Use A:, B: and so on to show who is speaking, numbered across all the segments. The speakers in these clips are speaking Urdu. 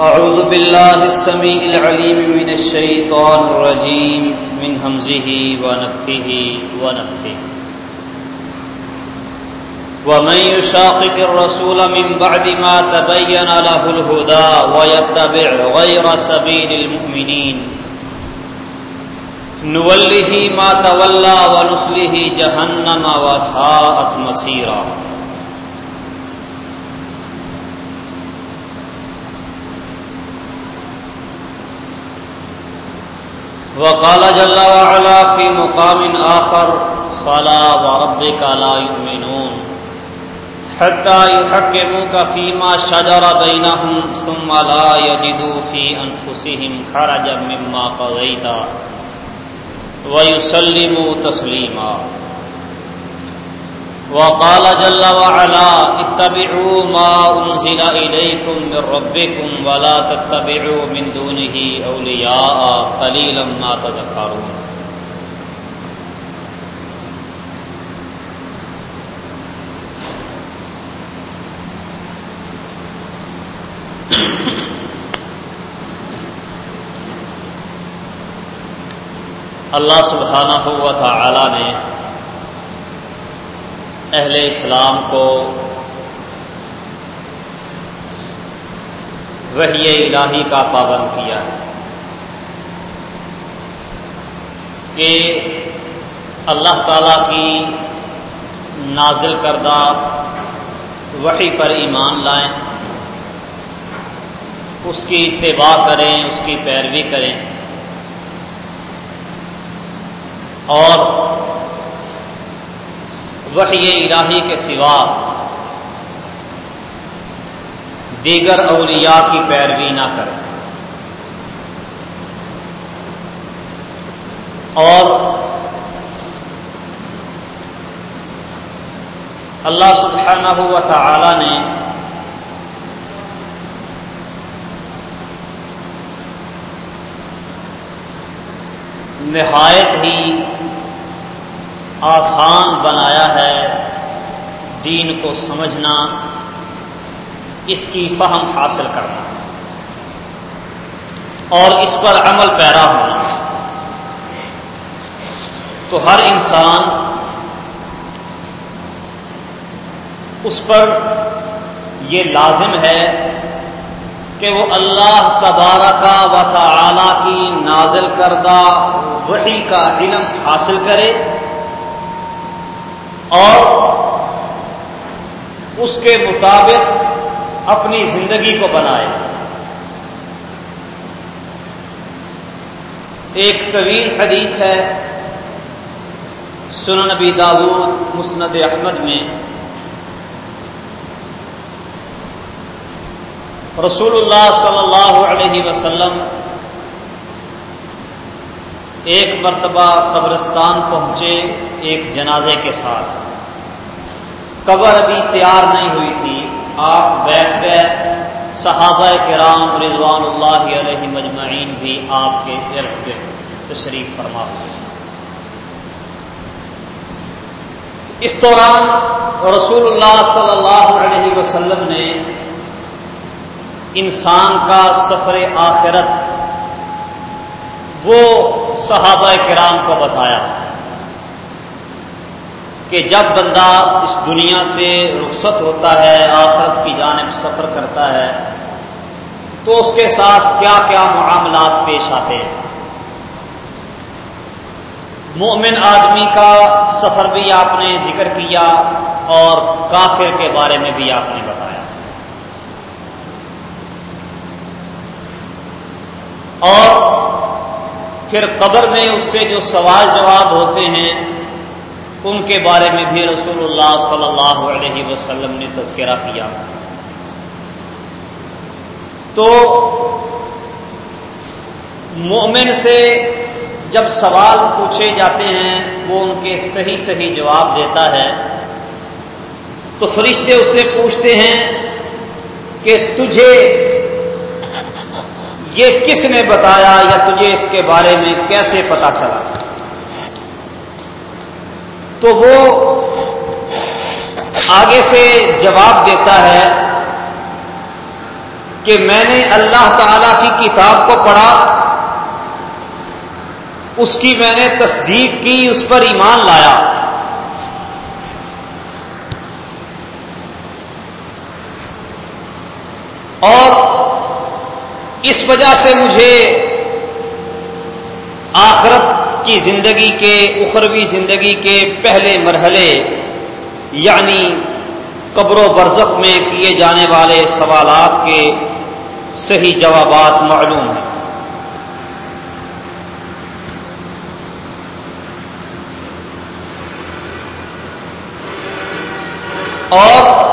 A: أعوذ بالله السميع العليم من الشيطان الرجيم، من همزه ونفه ونفه ومن يشاقق الرسول من بعد ما تبين له الهدى ويتبع غير سبيل المؤمنين. نوله ما تولى ونسله جهنم وساءت مصيرا. وقال جل وعلا في مقام آخر، فلا وربك لا يؤمنون. حتى يحكموك فيما شجر بينهم، ثم لا يجدوا في أنفسهم حرجا مما قضيت ويسلموا تسليما. وقال جل وعلا، اتبعوا ما أنزل إليكم من ربكم ولا تتبعوا من دونه أولياء قليلا ما تذكرون اللہ سبحانہ ہوا تھا نے اہل اسلام کو وحی الہی کا پابند کیا ہے کہ اللہ تعالی کی نازل کردہ وحی پر ایمان لائیں، اس کی اتباع کریں، اس کی پیروی کریں اور وحی الہی کے سوا دیگر اولیاء کی پیروی نہ کریں اور اللہ سبحانہ ہوا تعالی نے نہایت ہی آسان بنایا ہے دین کو سمجھنا، اس کی فہم حاصل کرنا۔ اور اس پر عمل پیرا ہونا۔ تو ہر انسان اس پر یہ لازم ہے کہ وہ اللہ تبارہ و تعالی کی نازل کردہ وحی کا علم حاصل کرے۔ اور اس کے مطابق اپنی زندگی کو بنائے۔ ایک طویل حدیث ہے سن نبی داود مسند احمد میں۔ رسول اللہ صلی اللہ علیہ وسلم ایک مرتبہ قبرستان پہنچے ایک جنازے کے ساتھ۔ قبر ابھی تیار نہیں ہوئی تھی۔ آپ بیٹھ گئے۔ صحابہ کرام رضوان اللہ علیہ مجمعین بھی آپ کے ارد گرد تشریف فرما۔ اس دوران رسول اللہ صلی اللہ علیہ وسلم نے انسان کا سفر آخرت وہ صحابہ کرام کو بتایا کہ جب بندہ اس دنیا سے رخصت ہوتا ہے، آخرت کی جانب سفر کرتا ہے، تو اس کے ساتھ کیا کیا معاملات پیش آتے ہیں؟ مومن آدمی کا سفر بھی آپ نے ذکر کیا اور کافر کے بارے میں بھی آپ نے بتایا۔ اور پھر قبر میں اس سے جو سوال جواب ہوتے ہیں، ان کے بارے میں بھی رسول اللہ صلی اللہ علیہ وسلم نے تذکرہ کیا۔ تو مومن سے جب سوال پوچھے جاتے ہیں، وہ ان کے صحیح صحیح جواب دیتا ہے۔ تو فرشتے اس سے پوچھتے ہیں کہ تجھے یہ کس نے بتایا یا تجھے اس کے بارے میں کیسے پتا چلا؟ تو وہ آگے سے جواب دیتا ہے کہ میں نے اللہ تعالی کی کتاب کو پڑھا، اس کی میں نے تصدیق کی، اس پر ایمان لایا۔ اور اس وجہ سے مجھے آخرت کی زندگی کے، اخروی زندگی کے پہلے مرحلے یعنی قبر و برزخ میں کیے جانے والے سوالات کے صحیح جوابات معلوم ہیں۔ اور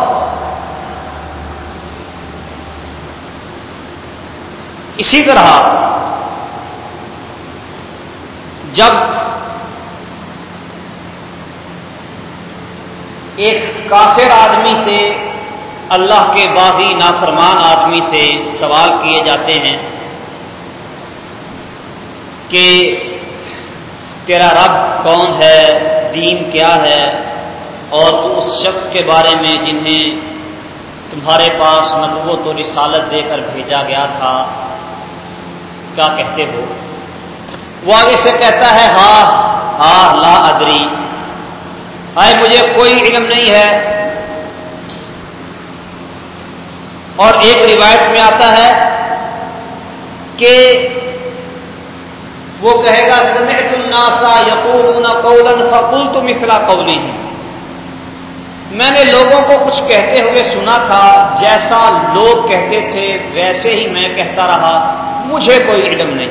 A: اسی طرح جب ایک کافر آدمی سے اللہ کے باغی نافرمان آدمی سے سوال کیے جاتے ہیں کہ تیرا رب کون ہے؟ دین کیا ہے؟ اور اس شخص کے بارے میں جنہیں تمہارے پاس نبوت و رسالت دے کر بھیجا گیا تھا کیا کہتے ہو۔ وہ آگے سے کہتا ہے ہاں ہاں لا ادری۔ ہائے مجھے کوئی علم نہیں ہے۔ اور ایک روایت میں آتا ہے کہ وہ کہے گا، سمعت الناسا یقولون قولا فقلت مثل قولی۔ میں نے لوگوں کو کچھ کہتے ہوئے سنا تھا، جیسا لوگ کہتے تھے، ویسے ہی میں کہتا رہا۔ مجھے کوئی علم نہیں۔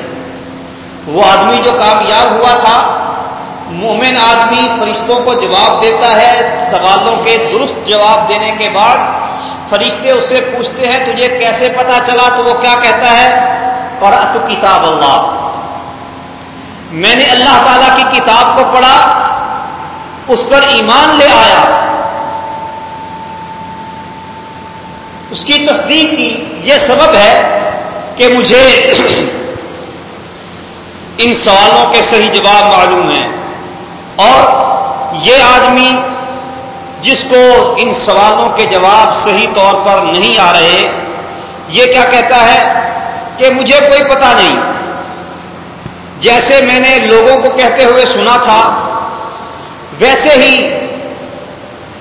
A: وہ آدمی جو کامیاب ہوا تھا، مومن آدمی فرشتوں کو جواب دیتا ہے، سوالوں کے درست جواب دینے کے بعد فرشتے اس سے پوچھتے ہیں، تجھے کیسے پتا چلا؟ تو وہ کیا کہتا ہے؟ پڑھا تو کتاب اللہ۔ میں نے اللہ تعالی کی کتاب کو پڑھا، اس پر ایمان لے آیا۔ اس کی تصدیق کی، یہ سبب ہے کہ مجھے ان سوالوں کے صحیح جواب معلوم ہیں۔ اور یہ آدمی جس کو ان سوالوں کے جواب صحیح طور پر نہیں آ رہے، یہ کیا کہتا ہے کہ مجھے کوئی پتا نہیں۔ جیسے میں نے لوگوں کو کہتے ہوئے سنا تھا، ویسے ہی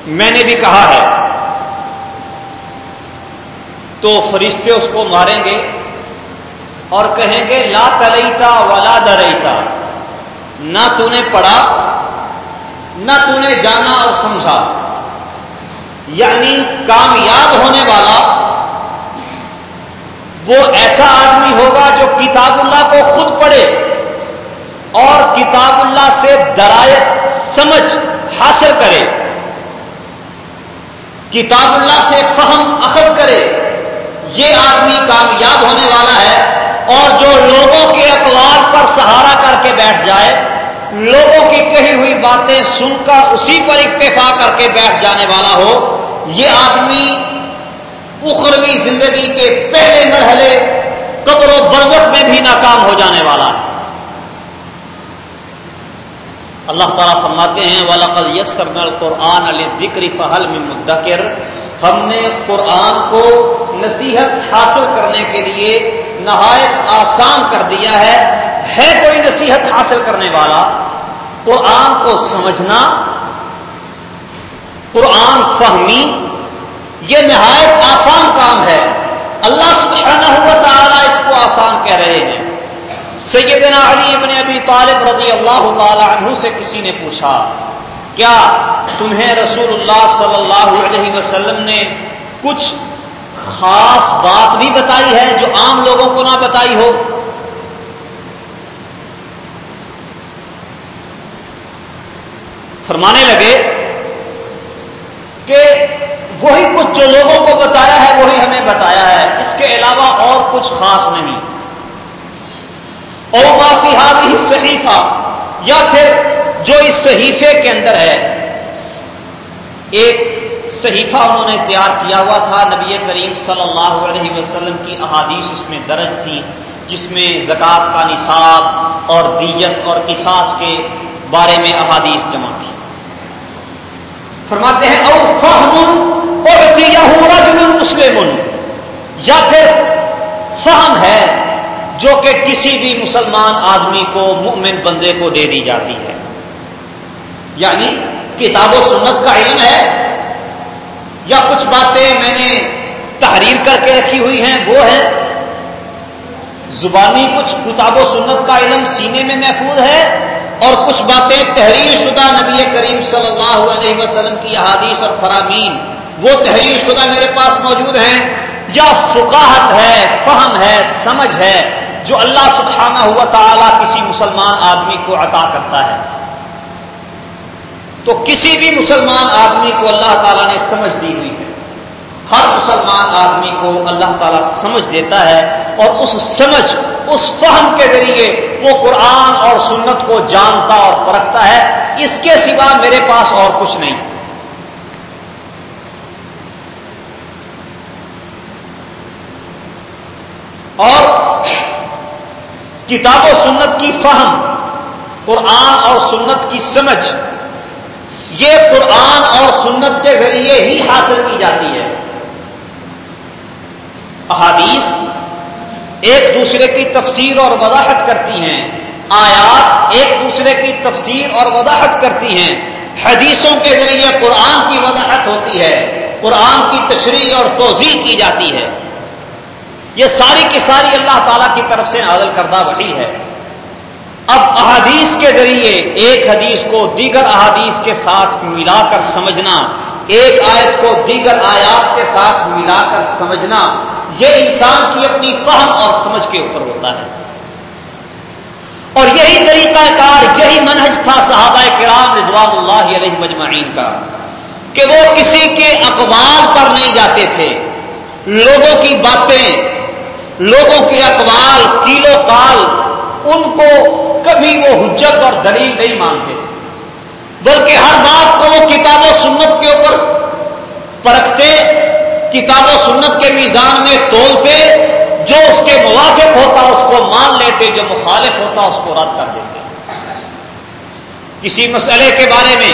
A: میں نے بھی کہا ہے۔ تو فرشتے اس کو ماریں گے۔ اور کہیں گے لا تلیتا ولا درتا نہ تو نے پڑھا، نہ تو نے جانا اور سمجھا۔ یعنی کامیاب ہونے والا وہ ایسا آدمی ہوگا جو کتاب اللہ کو خود پڑھے اور کتاب اللہ سے درایت، سمجھ حاصل کرے۔ کتاب اللہ سے فہم اخذ کرے۔ یہ آدمی کامیاب ہونے والا اور جو لوگوں کے اقوال پر سہارا کر کے بیٹھ جائے، لوگوں کی کہی ہوئی باتیں سن کر اسی پر اکتفا کر کے بیٹھ جانے والا ہو، یہ آدمی اخروی زندگی کے پہلے مرحلے قبر و برزخ میں بھی ناکام ہو جانے والا ہے۔ اللہ تعالیٰ فرماتے ہیں والقل یسر قرآن علی ذکری فہل میں مدکر ہم نے قرآن کو نصیحت حاصل کرنے کے لیے نہایت آسان کر دیا ہے۔ ہے کوئی نصیحت حاصل کرنے والا؟ قرآن کو سمجھنا، قرآن فہمی، یہ نہایت آسان کام ہے۔ اللہ سبحانہ ہوا تعالیٰ اس کو آسان کہہ رہے ہیں۔ سیدنا علی ابن ابی طالب رضی اللہ تعالی عنہ سے کسی نے پوچھا کیا تمہیں رسول اللہ صلی اللہ علیہ وسلم نے کچھ خاص بات بھی بتائی ہے جو عام لوگوں کو نہ بتائی ہو؟ فرمانے لگے کہ وہی کچھ جو لوگوں کو بتایا ہے وہی ہمیں بتایا ہے، اس کے علاوہ اور کچھ خاص نہیں۔ اور کافی ہی صحیفہ یا پھر جو اس صحیفے کے اندر ہے، ایک صحیفہ انہوں نے تیار کیا ہوا تھا، نبی کریم صلی اللہ علیہ وسلم کی احادیث اس میں درج تھی جس میں زکوٰۃ کا نصاب اور دیت اور قصاص کے بارے میں احادیث جمع تھی۔ فرماتے ہیں، او فہم اور مسلم یا پھر فہم ہے جو کہ کسی بھی مسلمان آدمی کو مومن بندے کو دے دی جاتی ہے۔ یعنی کتاب و سنت کا علم ہے یا کچھ باتیں میں نے تحریر کر کے رکھی ہوئی ہیں، وہ ہے زبانی کچھ کتاب و سنت کا علم سینے میں محفوظ ہے اور کچھ باتیں تحریر شدہ نبی کریم صلی اللہ علیہ وسلم کی احادیث اور فرامین، وہ تحریر شدہ میرے پاس موجود ہیں۔ یا فقاہت ہے، فہم ہے، سمجھ ہے، جو اللہ سبحانہ ہوا تعالیٰ کسی مسلمان آدمی کو عطا کرتا ہے۔ تو کسی بھی مسلمان آدمی کو اللہ تعالیٰ نے سمجھ دی ہوئی ہے۔ ہر مسلمان آدمی کو اللہ تعالیٰ سمجھ دیتا ہے اور اس سمجھ، اس فہم کے ذریعے وہ قرآن اور سنت کو جانتا اور پرکھتا ہے۔ اس کے سوا میرے پاس اور کچھ نہیں۔ اور کتاب و سنت کی فہم، قرآن اور سنت کی سمجھ یہ قرآن اور سنت کے ذریعے ہی حاصل کی جاتی ہے۔ احادیث ایک دوسرے کی تفسیر اور وضاحت کرتی ہیں۔ آیات ایک دوسرے کی تفسیر اور وضاحت کرتی ہیں۔ حدیثوں کے ذریعے قرآن کی وضاحت ہوتی ہے۔ قرآن کی تشریح اور توضیع کی جاتی ہے۔ یہ ساری کی ساری اللہ تعالی کی طرف سے نازل کردہ وحی ہے۔ اب احادیث کے ذریعے ایک حدیث کو دیگر احادیث کے ساتھ ملا کر سمجھنا، ایک آیت کو دیگر آیات کے ساتھ ملا کر سمجھنا، یہ انسان کی اپنی فہم اور سمجھ کے اوپر ہوتا ہے۔ اور یہی طریقہ کار، یہی منہج تھا صحابہ کرام رضوان اللہ علیہ مجمعین کا، کہ وہ کسی کے اقوال پر نہیں جاتے تھے۔ لوگوں کی باتیں، لوگوں کے اقوال، کیلو کال ان کو کبھی وہ حجت اور دلیل نہیں مانتے تھے۔ بلکہ ہر بات کو وہ کتاب و سنت کے اوپر پرکھتے، کتاب و سنت کے میزان میں تولتے، جو اس کے موافق ہوتا اس کو مان لیتے، جو مخالف ہوتا اس کو رد کر دیتے۔ کسی مسئلے کے بارے میں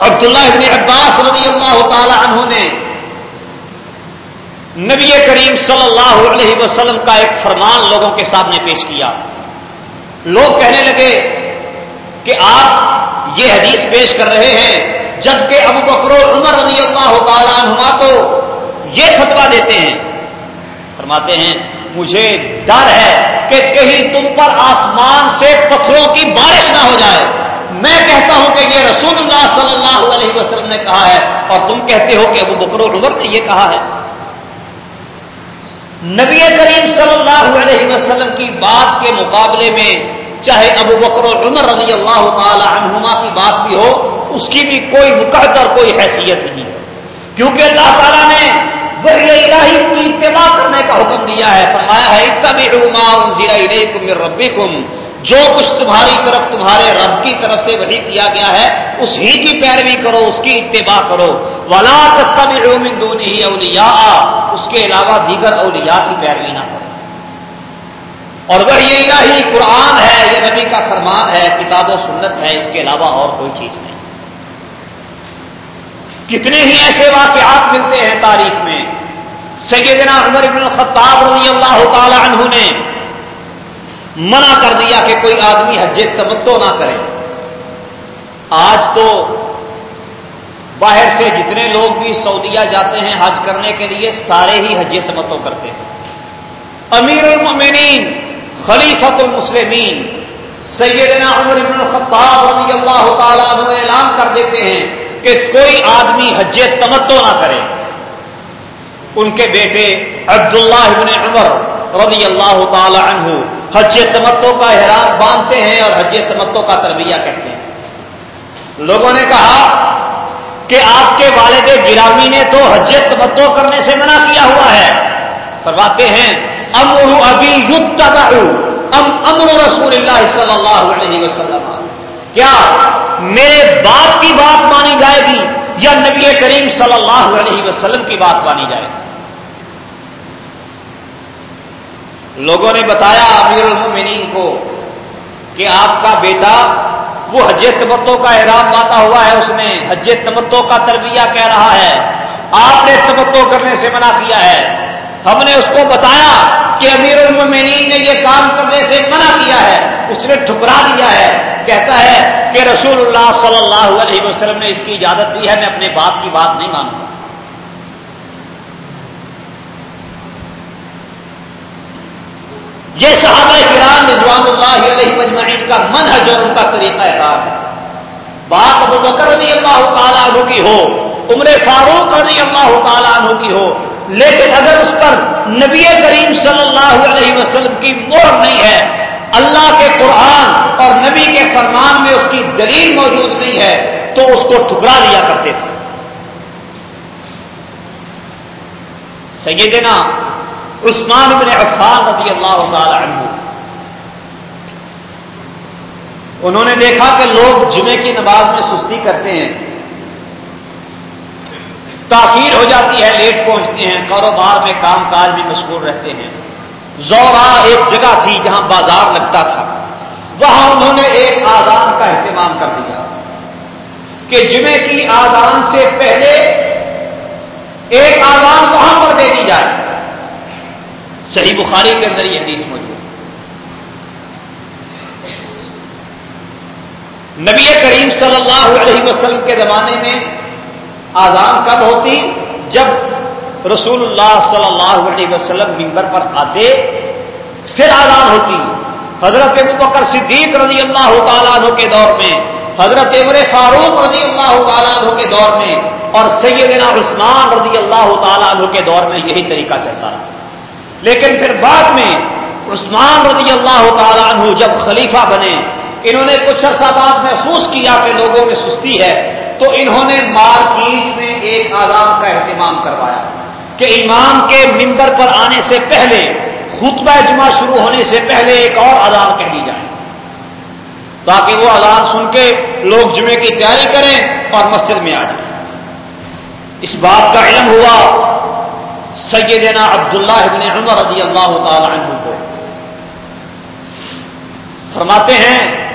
A: عبداللہ ابن عباس رضی اللہ تعالی عنہ نے نبی کریم صلی اللہ علیہ وسلم کا ایک فرمان لوگوں کے سامنے پیش کیا۔ لوگ کہنے لگے کہ آپ یہ حدیث پیش کر رہے ہیں، جبکہ ابو بکرو عمر رضی اللہ تعالیٰ عنہما تو یہ فتوا دیتے ہیں۔ فرماتے ہیں، مجھے ڈر ہے کہ کہیں تم پر آسمان سے پتھروں کی بارش نہ ہو جائے۔ میں کہتا ہوں کہ یہ رسول اللہ صلی اللہ علیہ وسلم نے کہا ہے اور تم کہتے ہو کہ ابو بکرو عمر نے یہ کہا ہے۔ نبی کریم صلی اللہ علیہ وسلم کی بات کے مقابلے میں چاہے ابو بکر و عمر رضی اللہ تعالی عنہما کی بات بھی ہو، اس کی بھی کوئی مقد اور کوئی حیثیت نہیں ہے۔ کیونکہ اللہ تعالیٰ نے وحی الہی کی اتباع کرنے کا حکم دیا ہے، فرمایا ہے، اتبعوا ربکم۔ جو کچھ تمہاری طرف تمہارے رب کی طرف سے وہی کیا گیا ہے، اس ہی کی پیروی کرو، اس کی اتباع کرو۔ ولا من دونه اولیاء اس کے علاوہ دیگر اولیاء کی پیروی نہ کرو۔ اور وہ یہ الہی قرآن ہے، یہ نبی کا فرمان ہے، کتاب و سنت ہے، اس کے علاوہ اور کوئی چیز نہیں۔ کتنے ہی ایسے واقعات ملتے ہیں تاریخ میں۔ سیدنا عمر بن الخطاب رضی اللہ تعالی عنہ نے منع کر دیا کہ کوئی آدمی حج تمتو نہ کرے۔ آج تو باہر سے جتنے لوگ بھی سعودیہ جاتے ہیں حج کرنے کے لیے، سارے ہی حج تمتو کرتے ہیں۔ امیر المؤمنین خلیفت المسلمین، سیدنا عمر بن الخطاب رضی اللہ تعالیٰ عنہ اعلان کر دیتے ہیں کہ کوئی آدمی حج تمتو نہ کرے۔ ان کے بیٹے عبداللہ بن عمر رضی اللہ تعالی عنہ حج تمتو کا احرام باندھتے ہیں اور حج تمتو کا تربیہ کہتے ہیں۔ لوگوں نے کہا کہ آپ کے والد گرامی نے تو حج تمتو کرنے سے منع کیا ہوا ہے۔ فرماتے ہیں، امر ابھی ام امر رسول اللہ صلی اللہ علیہ وسلم۔ کیا میرے باپ کی بات مانی جائے گی یا نبی کریم صلی اللہ علیہ وسلم کی بات مانی جائے گی؟ لوگوں نے بتایا امیر المؤمنین کو کہ آپ کا بیٹا وہ حج تمتو کا احرام باتا ہوا ہے، اس نے حج تمتو کا تربیہ کہہ رہا ہے۔ آپ نے تمتو کرنے سے منع کیا ہے۔ ہم نے اس کو بتایا کہ امیر المومنین نے یہ کام کرنے سے منع کیا ہے۔ اس نے ٹھکرا دیا ہے۔ کہتا ہے کہ رسول اللہ صلی اللہ علیہ وسلم نے اس کی اجازت دی ہے، میں اپنے باپ کی بات نہیں مانوں گا۔ یہ صحابہ کرام رضوان اللہ علیہ مجمعین کا منحج اور ان کا طریقہ کار ہے۔ بات ابو بکر رضی اللہ تعالیٰ عنہ کی ہو، عمر فاروق رضی اللہ تعالیٰ عنہ کی ہو، لیکن اگر اس پر نبی کریم صلی اللہ علیہ وسلم کی مہر نہیں ہے، اللہ کے قرآن اور نبی کے فرمان میں اس کی دلیل موجود نہیں ہے، تو اس کو ٹھکرا دیا کرتے تھے۔ سیدنا عثمان بن عفان رضی اللہ تعالی عنہ۔ انہوں نے دیکھا کہ لوگ جمعے کی نماز میں سستی کرتے ہیں۔ تاخیر ہو جاتی ہے، لیٹ پہنچتے ہیں، کاروبار میں کام کاج میں مشغول رہتے ہیں۔ زورا ایک جگہ تھی جہاں بازار لگتا تھا۔ وہاں انہوں نے ایک آزان کا اہتمام کر دیا کہ جمعے کی آزان سے پہلے ایک آزان وہاں پر دے دی جائے۔ صحیح بخاری کے اندر یہ حدیث موجود ہے۔ نبی کریم صلی اللہ علیہ وسلم کے زمانے میں آزان کب ہوتی؟ جب رسول اللہ صلی اللہ علیہ وسلم ممبر پر آتے، پھر آزان ہوتی۔ حضرت بکر صدیق رضی اللہ تعالیٰ عنہ کے دور میں، حضرت عمر فاروق رضی اللہ تعالیٰ عنہ کے دور میں، اور سیدنا عثمان رضی اللہ تعالیٰ عنہ کے دور میں یہی طریقہ چلتا رہا۔ لیکن پھر بعد میں عثمان رضی اللہ تعالیٰ عنہ جب خلیفہ بنے، انہوں نے کچھ عرصہ بعد محسوس کیا کہ لوگوں میں سستی ہے، تو انہوں نے مارکیٹ میں ایک آزاد کا اہتمام کروایا کہ امام کے ممبر پر آنے سے پہلے، خطبہ جمعہ شروع ہونے سے پہلے ایک اور اذان کہہ دی جائے۔ تاکہ وہ اذان سن کے لوگ جمعے کی تیاری کریں اور مسجد میں آ جائیں۔ اس بات کا علم ہوا سیدنا عبداللہ ابن عمر رضی اللہ تعالی عنہ کو۔ فرماتے ہیں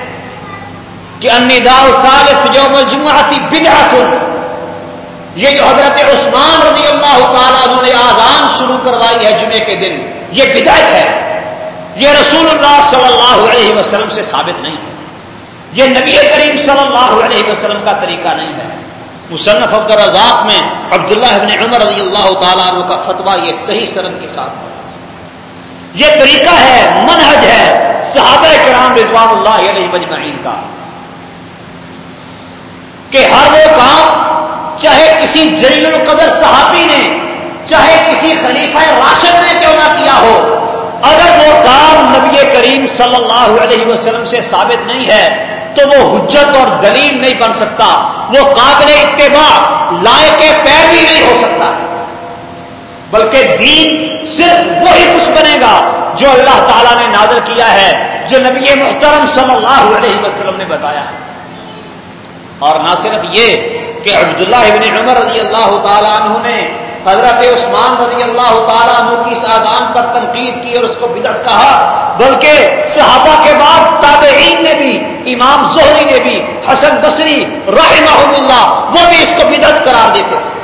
A: کہ النداء الثالث یوم الجمعہ بدعت۔ یہ جو حضرت عثمان رضی اللہ تعالیٰ انہوں نے آزان شروع کروائی ہے جمعے کے دن، یہ بدعت ہے۔ یہ رسول اللہ صلی اللہ علیہ وسلم سے ثابت نہیں ہے۔ یہ نبی کریم صلی اللہ علیہ وسلم کا طریقہ نہیں ہے۔ مصنف عبد الرزاق میں عبداللہ ابن عمر رضی اللہ تعالیٰ عنہ کا فتویٰ یہ صحیح سرد کے ساتھ یہ طریقہ ہے، منہج ہے صحابہ کرام رضوان اللہ علیہ مجمعین کا کہ ہر وہ کام چاہے کسی جلیل القدر صحابی نے، چاہے کسی خلیفہ راشد نے کیوں نہ کیا ہو، اگر وہ کام نبی کریم صلی اللہ علیہ وسلم سے ثابت نہیں ہے تو وہ حجت اور دلیل نہیں بن سکتا۔ وہ قابل اتباع لائے کے پیر بھی نہیں ہو سکتا۔ بلکہ دین صرف وہی کچھ بنے گا جو اللہ تعالیٰ نے نازل کیا ہے، جو نبی محترم صلی اللہ علیہ وسلم نے بتایا ہے۔ اور نہ صرف یہ کہ عبداللہ ابن عمر رضی اللہ تعالیٰ عنہ نے حضرت عثمان رضی اللہ تعالیٰ عنہ کی سادان پر تنقید کی اور اس کو بدعت کہا، بلکہ صحابہ کے بعد تابعین نے بھی، امام زہری نے بھی، حسن بصری رحمہ اللہ، وہ بھی اس کو بدعت قرار دیتے تھے۔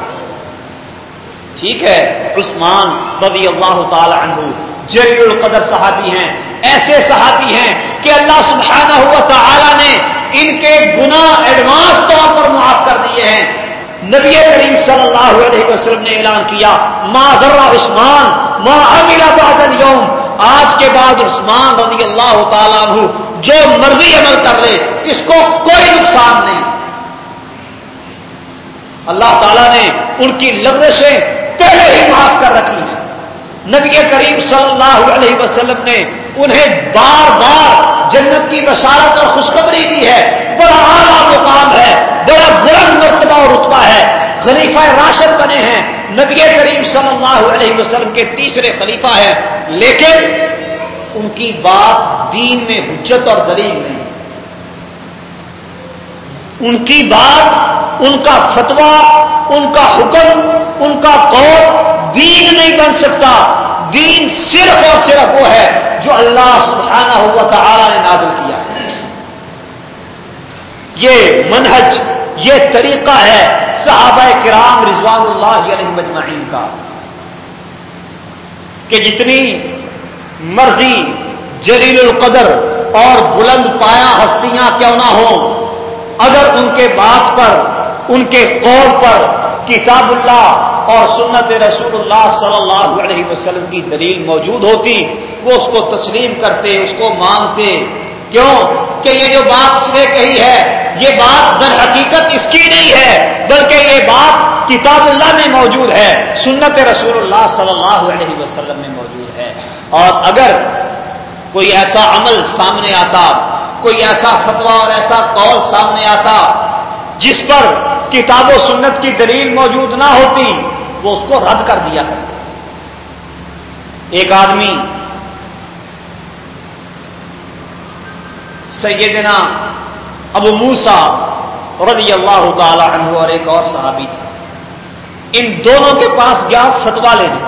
A: ٹھیک ہے، عثمان رضی اللہ تعالی عنہ جلیل القدر صحابی ہیں۔ ایسے صحابی ہیں کہ اللہ سبحانہ ہوا تعالی نے ان کے گنا ایڈوانس طور پر معاف کر دیے ہیں۔ نبی کریم صلی اللہ علیہ وسلم نے اعلان کیا، ما ذرا عثمان، ما عمل بعد اليوم. آج کے بعد عثمان رضی اللہ تعالیٰ عنہ جو مرضی عمل کر لے، اس کو کوئی نقصان نہیں۔ اللہ تعالیٰ نے ان کی لفظیں پہلے ہی معاف کر رکھی ہیں۔ نبی کریم صلی اللہ علیہ وسلم نے انہیں بار بار جنت کی بشارت اور خوشخبری دی ہے۔ بڑا اعلیٰ مقام ہے۔ بڑا بلند مرتبہ اور رتبہ ہے۔ خلیفہ راشد بنے ہیں۔ نبی کریم صلی اللہ علیہ وسلم کے تیسرے خلیفہ ہیں۔ لیکن ان کی بات دین میں حجت اور دلیل نہیں۔ ان کی بات، ان کا فتوا ان کا حکم، ان کا قول دین نہیں بن سکتا۔ دین صرف اور صرف وہ ہے جو اللہ سبحانہ ہوا تعالی نے نازل کیا یہ منہج، یہ طریقہ ہے صحابہ کرام رضوان اللہ علیہ مجمعین کا کہ جتنی مرضی جلیل القدر اور بلند پایا ہستیاں کیوں نہ ہوں، اگر ان کے بات پر، ان کے قول پر کتاب اللہ اور سنت رسول اللہ صلی اللہ علیہ وسلم کی دلیل موجود ہوتی، وہ اس کو تسلیم کرتے، اس کو مانتے۔ کیوں؟ کہ یہ جو بات اس نے کہی ہے، یہ بات در حقیقت اس کی نہیں ہے، بلکہ یہ بات کتاب اللہ میں موجود ہے، سنت رسول اللہ صلی اللہ علیہ وسلم میں موجود ہے۔ اور اگر کوئی ایسا عمل سامنے آتا، کوئی ایسا فتوا اور ایسا قول سامنے آتا، جس پر کتاب و سنت کی دلیل موجود نہ ہوتی، وہ اس کو رد کر دیا کرتے ایک آدمی سیدنا ابو موسا رضی اللہ تعالی عنہ اور ایک اور صحابی تھا ان دونوں کے پاس گیا فتوا لینے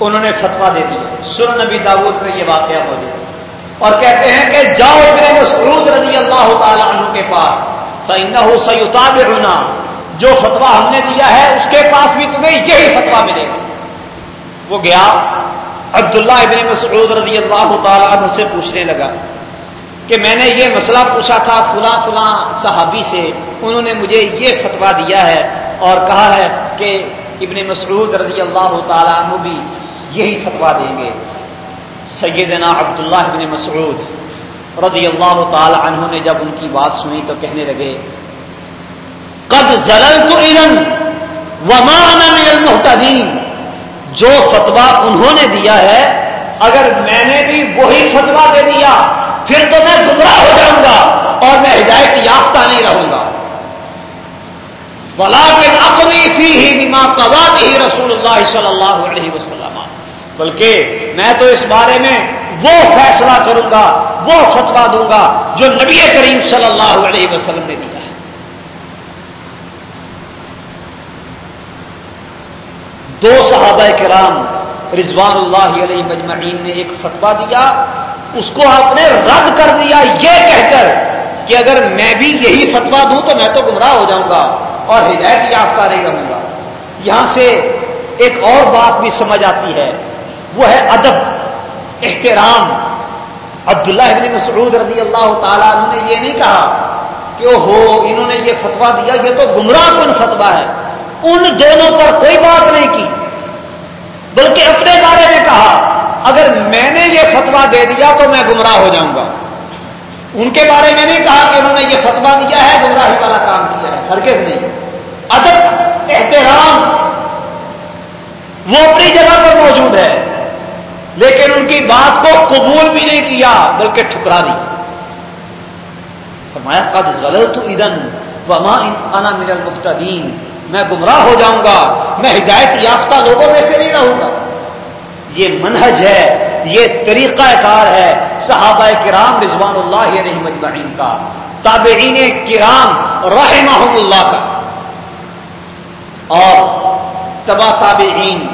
A: انہوں نے فتوا دے دیا۔ سر نبی داود میں یہ واقعہ موجود اور کہتے ہیں کہ جاؤ ابن مسعود رضی اللہ تعالی عنہ کے پاس۔ فإنہ سیتاب ہونا جو فتوا ہم نے دیا ہے، اس کے پاس بھی تمہیں یہی فتوا ملے گا۔ وہ گیا، عبداللہ ابن مسعود رضی اللہ تعالی عنہ سے پوچھنے لگا کہ میں نے یہ مسئلہ پوچھا تھا فلاں فلاں صحابی سے، انہوں نے مجھے یہ فتوا دیا ہے اور کہا ہے کہ ابن مسعود رضی اللہ تعالیٰ عنہ بھی یہی فتوا دیں گے۔ سیدنا عبداللہ ابن مسعود۔ رضی اللہ تعالی عنہ نے جب ان کی بات سنی تو کہنے لگے، قد زلل تو ومان المحتدین جو فتوا انہوں نے دیا ہے، اگر میں نے بھی وہی فتوا دے دیا، پھر تو میں گمراہ ہو جاؤں گا اور میں ہدایت یافتہ نہیں رہوں گا۔ بلا کے ناقری فی ہی بیما قزاد ہی رسول اللہ صلی اللہ علیہ وسلم۔ بلکہ میں تو اس بارے میں وہ فیصلہ کروں گا، وہ فتوا دوں گا جو نبی کریم صلی اللہ علیہ وسلم نے دیا ہے۔ دو صحابہ کرام رضوان اللہ علیہ مجمعین نے ایک فتوا دیا، اس کو آپ نے رد کر دیا یہ کہہ کر کہ اگر میں بھی یہی فتوا دوں تو میں تو گمراہ ہو جاؤں گا اور ہدایت یافتہ نہیں رہوں گا۔ یہاں سے ایک اور بات بھی سمجھ آتی ہے، وہ ہے ادب۔ احترام۔ عبداللہ ابن مسعود رضی اللہ تعالیٰ انہوں نے یہ نہیں کہا کہ ہو، انہوں نے یہ فتوا دیا، یہ تو گمراہ کن فتوا ہے۔ ان دونوں پر کوئی بات نہیں کی، بلکہ اپنے بارے میں کہا، اگر میں نے یہ فتوا دے دیا تو میں گمراہ ہو جاؤں گا۔ ان کے بارے میں نہیں کہا کہ انہوں نے یہ فتوا دیا ہے، گمراہی والا کام کیا ہے، ہرگز نہیں۔ ادب، احترام، وہ اپنی جگہ پر موجود ہے۔ لیکن ان کی بات کو قبول بھی نہیں کیا، بلکہ ٹھکرا دیا فرمایا، قد غلط ادن وما انا من المفتدین میں گمراہ ہو جاؤں گا، میں ہدایت یافتہ لوگوں میں سے نہیں رہوں گا۔ یہ منہج ہے، یہ طریقہ کار ہے صحابہ کرام رضوان اللہ علیہ مجمعین کا، تابعین کرام رحمہ اللہ کا۔ اور تبا تابعین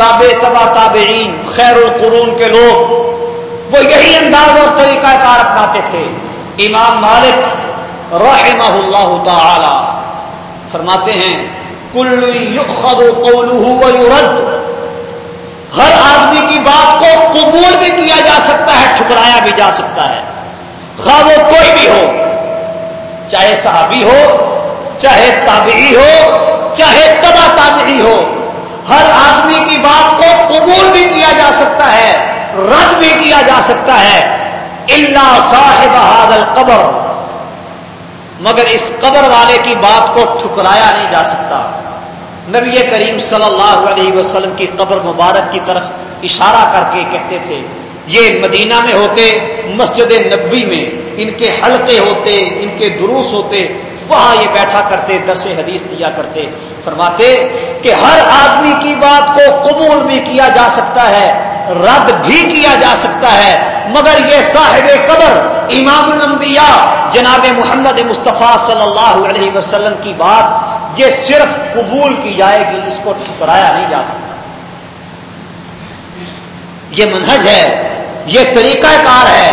A: تاب تبا تابعین، خیر القرون کے لوگ۔ وہ یہی انداز اور طریقہ کار اپناتے تھے۔ امام مالک رحمہ اللہ تعالی فرماتے ہیں، کل یؤخذ قوله ويرد ہر آدمی کی بات کو قبول بھی کیا جا سکتا ہے، ٹھکرایا بھی جا سکتا ہے۔ خواہ وہ کوئی بھی ہو، چاہے صحابی ہو، چاہے تابعی ہو، چاہے تبا تابعی ہو ہر آدمی کی بات کو قبول بھی کیا جا سکتا ہے، رد بھی کیا جا سکتا ہے۔ اللہ صاحب حادل قبر مگر اس قبر والے کی بات کو ٹھکرایا نہیں جا سکتا۔ نبی کریم صلی اللہ علیہ وسلم کی قبر مبارک کی طرف اشارہ کر کے کہتے تھے، یہ مدینہ میں ہوتے، مسجد نبی میں، ان کے حلقے ہوتے، ان کے دروس ہوتے وہاں یہ بیٹھا کرتے، درس حدیث دیا کرتے، فرماتے کہ ہر آدمی کی بات کو قبول بھی کیا جا سکتا ہے، رد بھی کیا جا سکتا ہے، مگر یہ صاحب قبر، امام الانبیاء، جناب محمد مصطفیٰ صلی اللہ علیہ وسلم کی بات، یہ صرف قبول کی جائے گی، اس کو ٹھکرایا نہیں جا سکتا۔ یہ منہج ہے، یہ طریقہ کار ہے،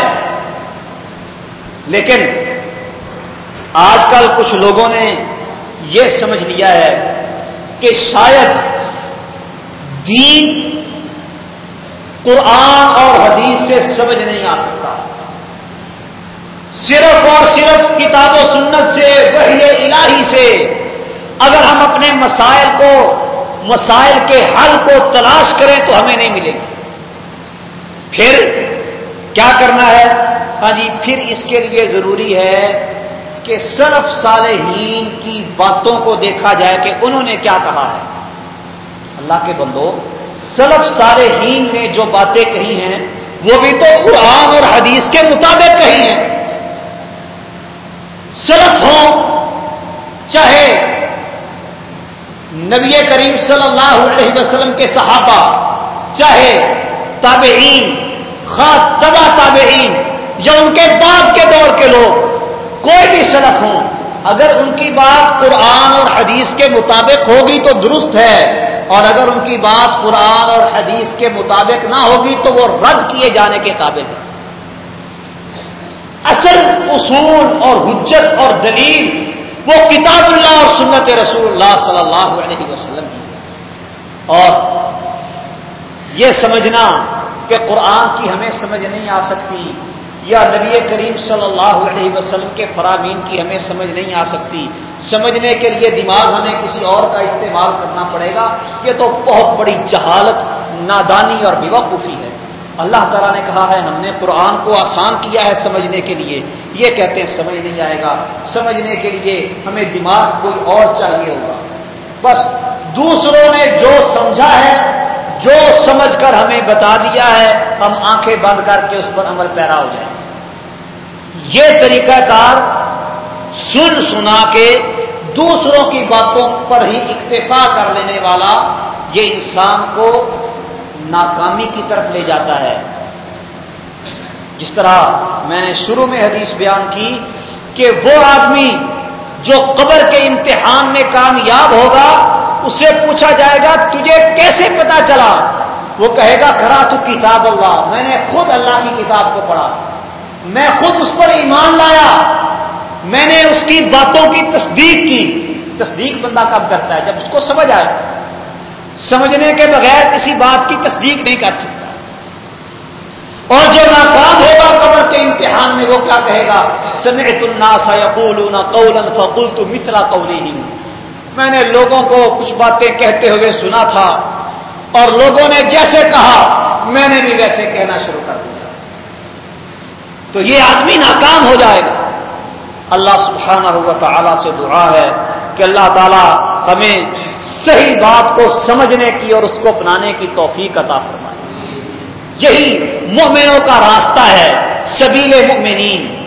A: لیکن آج کل کچھ لوگوں نے یہ سمجھ لیا ہے کہ شاید دین قرآن اور حدیث سے سمجھ نہیں آ سکتا۔ صرف اور صرف کتاب و سنت سے، وحی الہی سے اگر ہم اپنے مسائل کو، مسائل کے حل کو تلاش کریں تو ہمیں نہیں ملے گی۔ پھر کیا کرنا ہے؟ ہاں جی پھر اس کے لیے ضروری ہے کہ صرف صالحین کی باتوں کو دیکھا جائے کہ انہوں نے کیا کہا ہے۔ اللہ کے بندو سلف صالحین نے جو باتیں کہی ہیں، وہ بھی تو قرآن اور حدیث کے مطابق کہی ہیں۔ سلف ہوں، چاہے نبی کریم صلی اللہ علیہ وسلم کے صحابہ، چاہے تابعین، خاص تبا تابعین یا ان کے بعد کے دور کے لوگ کوئی بھی سلف ہوں، اگر ان کی بات قرآن اور حدیث کے مطابق ہوگی تو درست ہے، اور اگر ان کی بات قرآن اور حدیث کے مطابق نہ ہوگی تو وہ رد کیے جانے کے قابل ہے اصل اصول اور حجت اور دلیل وہ کتاب اللہ اور سنت رسول اللہ صلی اللہ علیہ وسلم کی اور یہ سمجھنا کہ قرآن کی ہمیں سمجھ نہیں آ سکتی یا نبی کریم صلی اللہ علیہ وسلم کے فرامین کی ہمیں سمجھ نہیں آ سکتی۔ سمجھنے کے لیے دماغ ہمیں کسی اور کا استعمال کرنا پڑے گا۔ یہ تو بہت بڑی جہالت، نادانی اور بیوقوفی ہے۔ اللہ تعالیٰ نے کہا ہے، ہم نے قرآن کو آسان کیا ہے سمجھنے کے لیے۔ یہ کہتے ہیں، سمجھ نہیں آئے گا۔ سمجھنے کے لیے ہمیں دماغ کوئی اور چاہیے ہوگا۔ بس دوسروں نے جو سمجھا ہے، جو سمجھ کر ہمیں بتا دیا ہے، ہم آنکھیں بند کر کے اس پر عمل پیرا ہو جائیں۔ یہ طریقہ کار سن سنا کے دوسروں کی باتوں پر ہی اکتفا کر لینے والا یہ انسان کو ناکامی کی طرف لے جاتا ہے۔ جس طرح میں نے شروع میں حدیث بیان کی کہ وہ آدمی جو قبر کے امتحان میں کامیاب ہوگا، اسے پوچھا جائے گا، تجھے کیسے پتا چلا؟ وہ کہے گا کرا تو کتاب اللہ. میں نے خود اللہ کی کتاب کو پڑھا۔ میں خود اس پر ایمان لایا۔ میں نے اس کی باتوں کی تصدیق کی۔ تصدیق بندہ کب کرتا ہے؟ جب اس کو سمجھ آئے۔ سمجھنے کے بغیر کسی بات کی تصدیق نہیں کر سکتا۔ اور جو ناکام ہوگا قبر کے امتحان میں، وہ کیا کہے گا؟ سمعت الناس یقولون قولا فقلت مثل قولهم میں نے لوگوں کو کچھ باتیں کہتے ہوئے سنا تھا اور لوگوں نے جیسے کہا، میں نے بھی ویسے کہنا شروع کر دیا۔ تو یہ آدمی ناکام ہو جائے گا۔ اللہ سبحانہ ہوا تعالی سے دعا ہے کہ اللہ تعالی ہمیں صحیح بات کو سمجھنے کی اور اس کو اپنانے کی توفیق عطا فرمائے۔ یہی مومنوں کا راستہ ہے، سبیل مؤمنین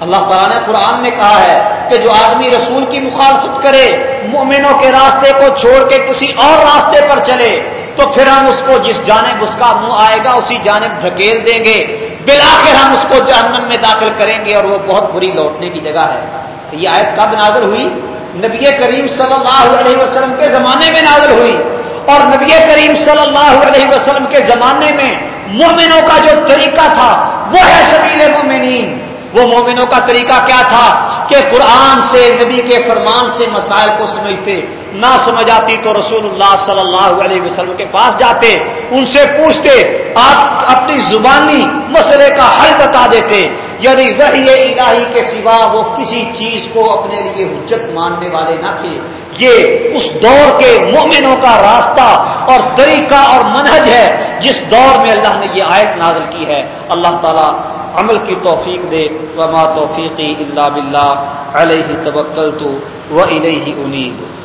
A: اللہ تعالیٰ نے قرآن میں کہا ہے کہ جو آدمی رسول کی مخالفت کرے، مومنوں کے راستے کو چھوڑ کے کسی اور راستے پر چلے، تو پھر ہم اس کو جس جانب اس کا منہ آئے گا، اسی جانب دھکیل دیں گے۔ بلاخر ہم اس کو جہنم میں داخل کریں گے اور وہ بہت بری لوٹنے کی جگہ ہے۔ یہ آیت کب نازل ہوئی؟ نبی کریم صلی اللہ علیہ وسلم کے زمانے میں نازل ہوئی۔ اور نبی کریم صلی اللہ علیہ وسلم کے زمانے میں مومنوں کا جو طریقہ تھا، وہ ہے شبیل مومنین۔ وہ مومنوں کا طریقہ کیا تھا کہ قرآن سے نبی کے فرمان سے مسائل کو سمجھتے، نہ سمجھ آتی تو رسول اللہ صلی اللہ علیہ وسلم کے پاس جاتے، ان سے پوچھتے، آپ اپنی زبانی مسئلے کا حل بتا دیتے۔ یعنی وہی الہی کے سوا وہ کسی چیز کو اپنے لیے حجت ماننے والے نہ تھے۔ یہ اس دور کے مومنوں کا راستہ اور طریقہ اور منہج ہے جس دور میں اللہ نے یہ آیت نازل کی ہے۔ اللہ تعالیٰ عمل کی توفیق دے وما توفیقی اللہ بلّہ علیہ توکل تو و علیہ انیب۔